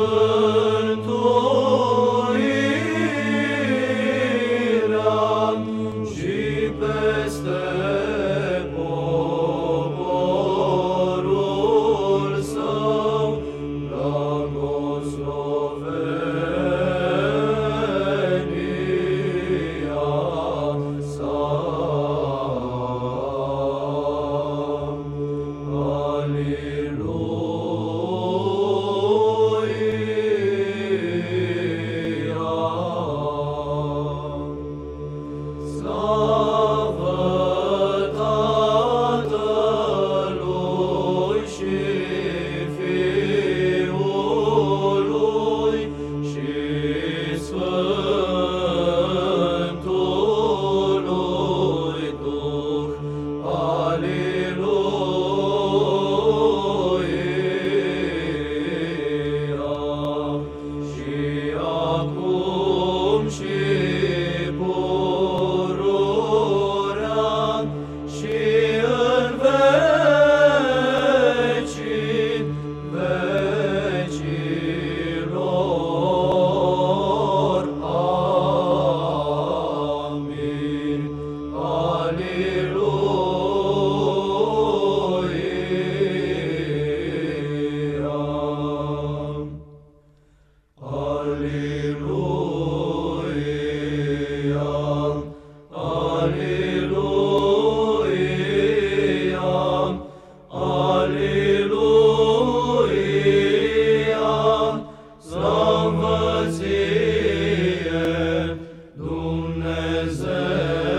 Oh. Dumnezeule.